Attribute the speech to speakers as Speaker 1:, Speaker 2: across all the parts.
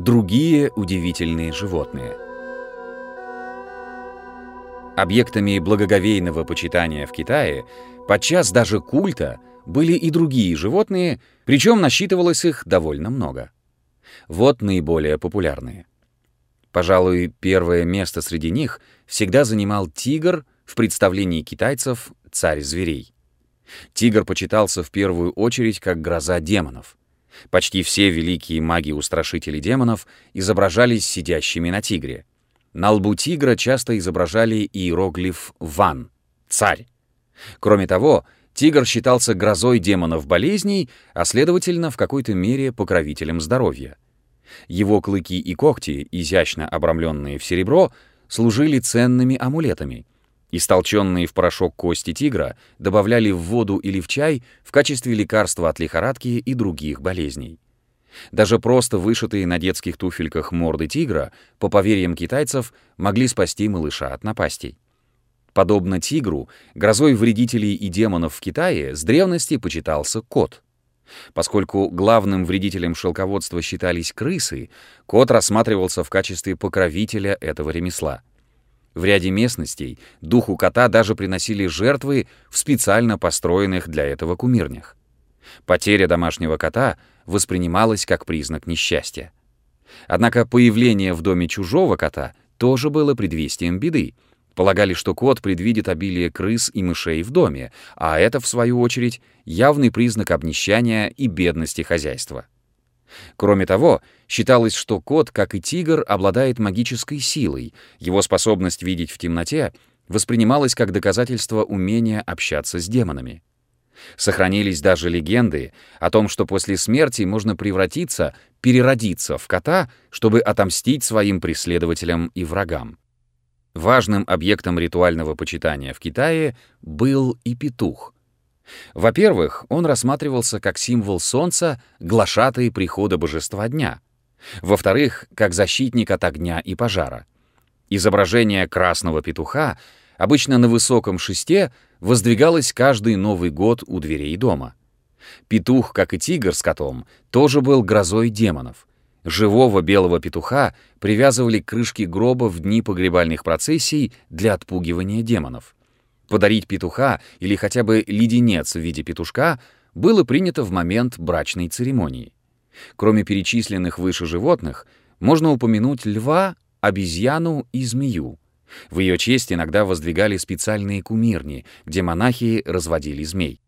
Speaker 1: Другие удивительные животные. Объектами благоговейного почитания в Китае, подчас даже культа, были и другие животные, причем насчитывалось их довольно много. Вот наиболее популярные. Пожалуй, первое место среди них всегда занимал тигр в представлении китайцев «царь зверей». Тигр почитался в первую очередь как гроза демонов. Почти все великие маги-устрашители демонов изображались сидящими на тигре. На лбу тигра часто изображали иероглиф «ван» — «царь». Кроме того, тигр считался грозой демонов болезней, а следовательно, в какой-то мере покровителем здоровья. Его клыки и когти, изящно обрамленные в серебро, служили ценными амулетами — Истолченные в порошок кости тигра добавляли в воду или в чай в качестве лекарства от лихорадки и других болезней. Даже просто вышитые на детских туфельках морды тигра, по поверьям китайцев, могли спасти малыша от напастей. Подобно тигру, грозой вредителей и демонов в Китае с древности почитался кот. Поскольку главным вредителем шелководства считались крысы, кот рассматривался в качестве покровителя этого ремесла — в ряде местностей духу кота даже приносили жертвы в специально построенных для этого кумирнях. Потеря домашнего кота воспринималась как признак несчастья. Однако появление в доме чужого кота тоже было предвестием беды. Полагали, что кот предвидит обилие крыс и мышей в доме, а это, в свою очередь, явный признак обнищания и бедности хозяйства. Кроме того, считалось, что кот, как и тигр, обладает магической силой. Его способность видеть в темноте воспринималась как доказательство умения общаться с демонами. Сохранились даже легенды о том, что после смерти можно превратиться, переродиться в кота, чтобы отомстить своим преследователям и врагам. Важным объектом ритуального почитания в Китае был и петух — во-первых, он рассматривался как символ солнца, глашатый прихода божества дня. Во-вторых, как защитник от огня и пожара. Изображение красного петуха, обычно на высоком шесте, воздвигалось каждый Новый год у дверей дома. Петух, как и тигр с котом, тоже был грозой демонов. Живого белого петуха привязывали к крышке гроба в дни погребальных процессий для отпугивания демонов. Подарить петуха или хотя бы леденец в виде петушка было принято в момент брачной церемонии. Кроме перечисленных выше животных, можно упомянуть льва, обезьяну и змею. В ее честь иногда воздвигали специальные кумирни, где монахи разводили змей.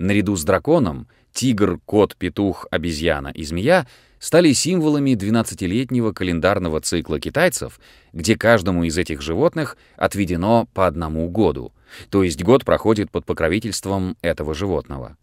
Speaker 1: Наряду с драконом тигр, кот, петух, обезьяна и змея стали символами 12-летнего календарного цикла китайцев, где каждому из этих животных отведено по одному году — то есть год проходит под покровительством этого животного.